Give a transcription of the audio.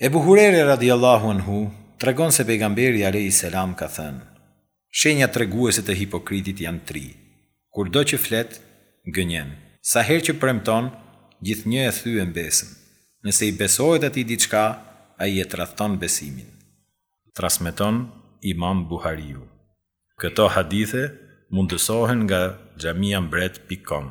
Ebu Hurejre radiallahu anhu, tregon se pejgamberi alejhi selam ka thënë, shenja treguese të hipokritit janë tri, kurdo që flet, gënjen, sa herë që premton, gjithnjë e thyen besën, nëse i besohet atij diçka, ai e tradhton besimin. Transmeton Imam Buhariu. Këto hadithe mundësohen nga xhamiambret.com.